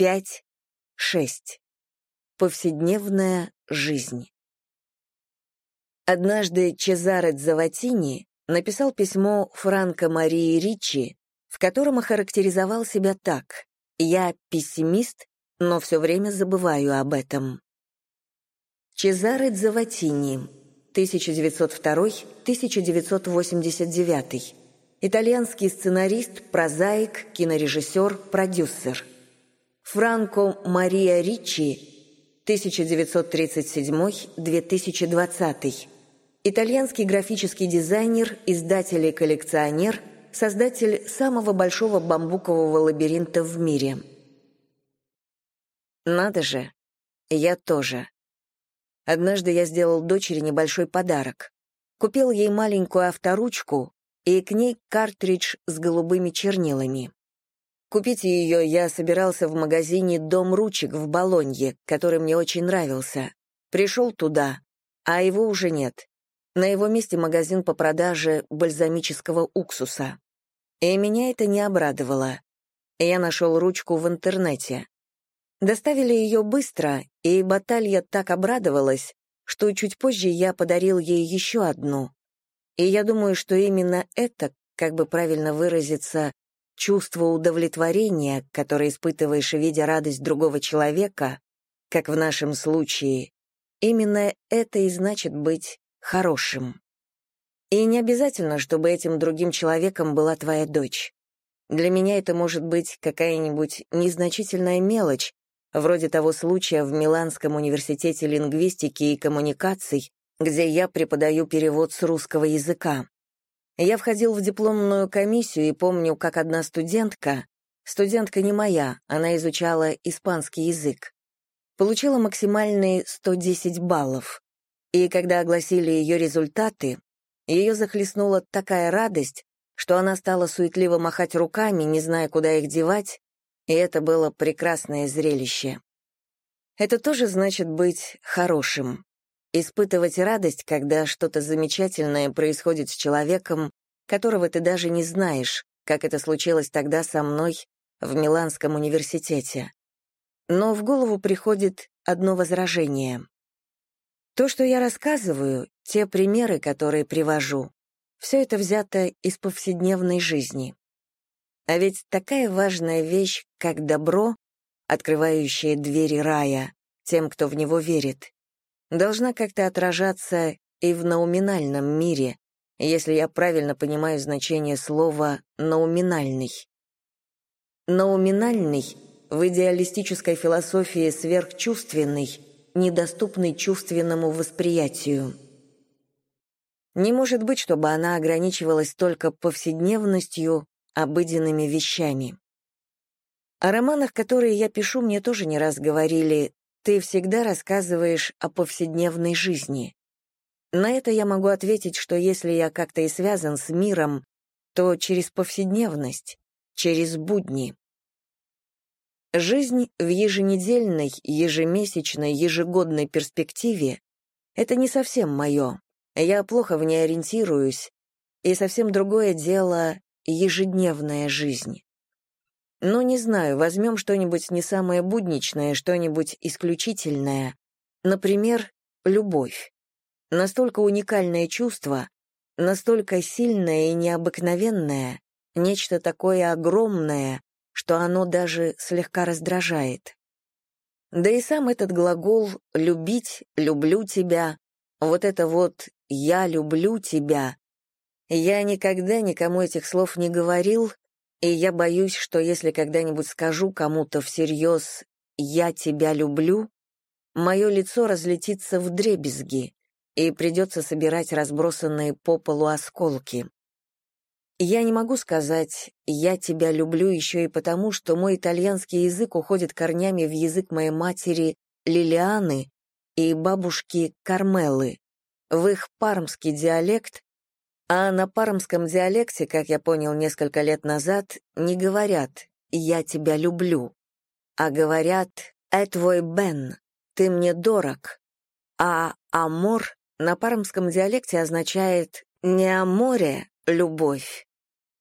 пять, шесть. Повседневная жизнь. Однажды Чезаре Дзаватини написал письмо Франко Марии Ричи, в котором охарактеризовал себя так «Я пессимист, но все время забываю об этом». Чезаре Дзаватини, 1902-1989, итальянский сценарист, прозаик, кинорежиссер, продюсер. Франко Мария Ричи, 1937-2020, итальянский графический дизайнер, издатель и коллекционер, создатель самого большого бамбукового лабиринта в мире. Надо же, я тоже. Однажды я сделал дочери небольшой подарок. Купил ей маленькую авторучку и к ней картридж с голубыми чернилами. Купить ее я собирался в магазине «Дом ручек» в Болонье, который мне очень нравился. Пришел туда, а его уже нет. На его месте магазин по продаже бальзамического уксуса. И меня это не обрадовало. Я нашел ручку в интернете. Доставили ее быстро, и Баталья так обрадовалась, что чуть позже я подарил ей еще одну. И я думаю, что именно это, как бы правильно выразиться, чувство удовлетворения, которое испытываешь, видя радость другого человека, как в нашем случае, именно это и значит быть хорошим. И не обязательно, чтобы этим другим человеком была твоя дочь. Для меня это может быть какая-нибудь незначительная мелочь, вроде того случая в Миланском университете лингвистики и коммуникаций, где я преподаю перевод с русского языка. Я входил в дипломную комиссию и помню, как одна студентка, студентка не моя, она изучала испанский язык, получила максимальные 110 баллов. И когда огласили ее результаты, ее захлестнула такая радость, что она стала суетливо махать руками, не зная, куда их девать, и это было прекрасное зрелище. Это тоже значит быть хорошим. Испытывать радость, когда что-то замечательное происходит с человеком, которого ты даже не знаешь, как это случилось тогда со мной в Миланском университете. Но в голову приходит одно возражение. То, что я рассказываю, те примеры, которые привожу, все это взято из повседневной жизни. А ведь такая важная вещь, как добро, открывающее двери рая тем, кто в него верит, должна как-то отражаться и в науминальном мире, если я правильно понимаю значение слова «науминальный». Науминальный в идеалистической философии сверхчувственный, недоступный чувственному восприятию. Не может быть, чтобы она ограничивалась только повседневностью, обыденными вещами. О романах, которые я пишу, мне тоже не раз говорили, ты всегда рассказываешь о повседневной жизни. На это я могу ответить, что если я как-то и связан с миром, то через повседневность, через будни. Жизнь в еженедельной, ежемесячной, ежегодной перспективе — это не совсем мое. Я плохо в ней ориентируюсь, и совсем другое дело ежедневная жизнь. Но не знаю, возьмем что-нибудь не самое будничное, что-нибудь исключительное. Например, любовь. Настолько уникальное чувство, настолько сильное и необыкновенное, нечто такое огромное, что оно даже слегка раздражает. Да и сам этот глагол «любить», «люблю тебя», вот это вот «я люблю тебя», я никогда никому этих слов не говорил, и я боюсь, что если когда-нибудь скажу кому-то всерьез «я тебя люблю», мое лицо разлетится в дребезги, и придется собирать разбросанные по полу осколки. Я не могу сказать «я тебя люблю» еще и потому, что мой итальянский язык уходит корнями в язык моей матери Лилианы и бабушки Кармелы. В их пармский диалект а на пармском диалекте, как я понял несколько лет назад, не говорят «я тебя люблю», а говорят «э твой Бен, ты мне дорог». А «амор» на пармском диалекте означает не о море любовь,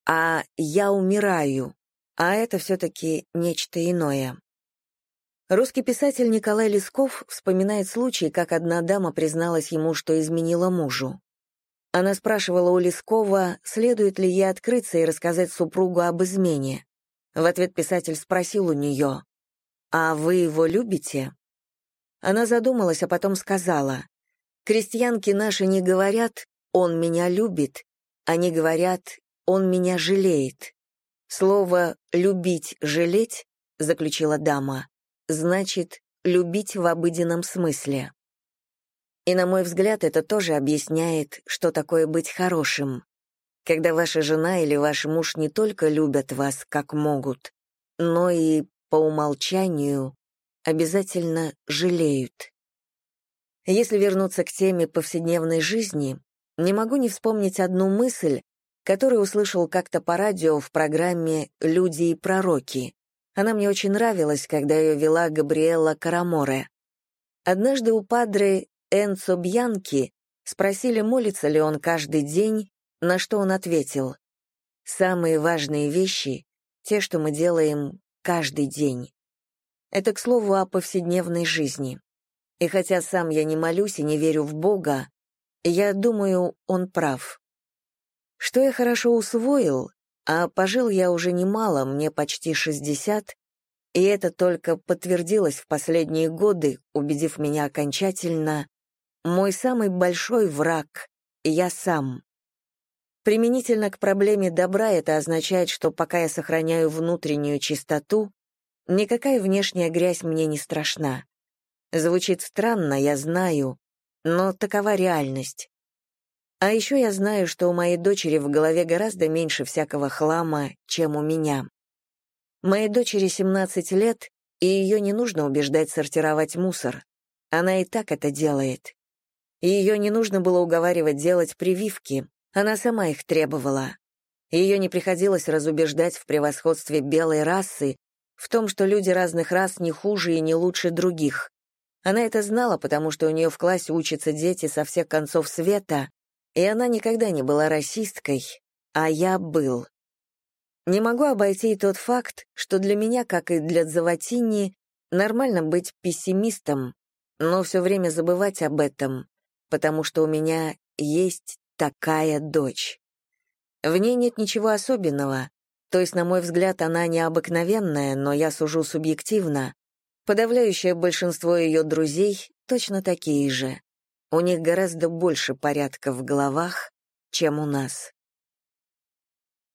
а «я умираю», а это все-таки нечто иное. Русский писатель Николай Лесков вспоминает случай, как одна дама призналась ему, что изменила мужу. Она спрашивала у Лескова, следует ли ей открыться и рассказать супругу об измене. В ответ писатель спросил у нее, «А вы его любите?» Она задумалась, а потом сказала, «Крестьянки наши не говорят, он меня любит, они говорят, он меня жалеет». Слово «любить», «жалеть», заключила дама, значит «любить в обыденном смысле». И, на мой взгляд, это тоже объясняет, что такое быть хорошим. Когда ваша жена или ваш муж не только любят вас, как могут, но и, по умолчанию, обязательно жалеют. Если вернуться к теме повседневной жизни, не могу не вспомнить одну мысль, которую услышал как-то по радио в программе «Люди и пророки». Она мне очень нравилась, когда ее вела Габриэла Караморе. Однажды у падре Энцо Бьянки спросили, молится ли он каждый день, на что он ответил «Самые важные вещи — те, что мы делаем каждый день». Это, к слову, о повседневной жизни. И хотя сам я не молюсь и не верю в Бога, я думаю, он прав. Что я хорошо усвоил, а пожил я уже немало, мне почти 60, и это только подтвердилось в последние годы, убедив меня окончательно, мой самый большой враг — я сам. Применительно к проблеме добра это означает, что пока я сохраняю внутреннюю чистоту, никакая внешняя грязь мне не страшна. Звучит странно, я знаю, но такова реальность. А еще я знаю, что у моей дочери в голове гораздо меньше всякого хлама, чем у меня. Моей дочери 17 лет, и ее не нужно убеждать сортировать мусор. Она и так это делает и ее не нужно было уговаривать делать прививки, она сама их требовала. Ее не приходилось разубеждать в превосходстве белой расы, в том, что люди разных рас не хуже и не лучше других. Она это знала, потому что у нее в классе учатся дети со всех концов света, и она никогда не была расисткой, а я был. Не могу обойти и тот факт, что для меня, как и для Заватини, нормально быть пессимистом, но все время забывать об этом, потому что у меня есть такая дочь. В ней нет ничего особенного, то есть, на мой взгляд, она необыкновенная, но я сужу субъективно. Подавляющее большинство ее друзей точно такие же. У них гораздо больше порядка в головах, чем у нас.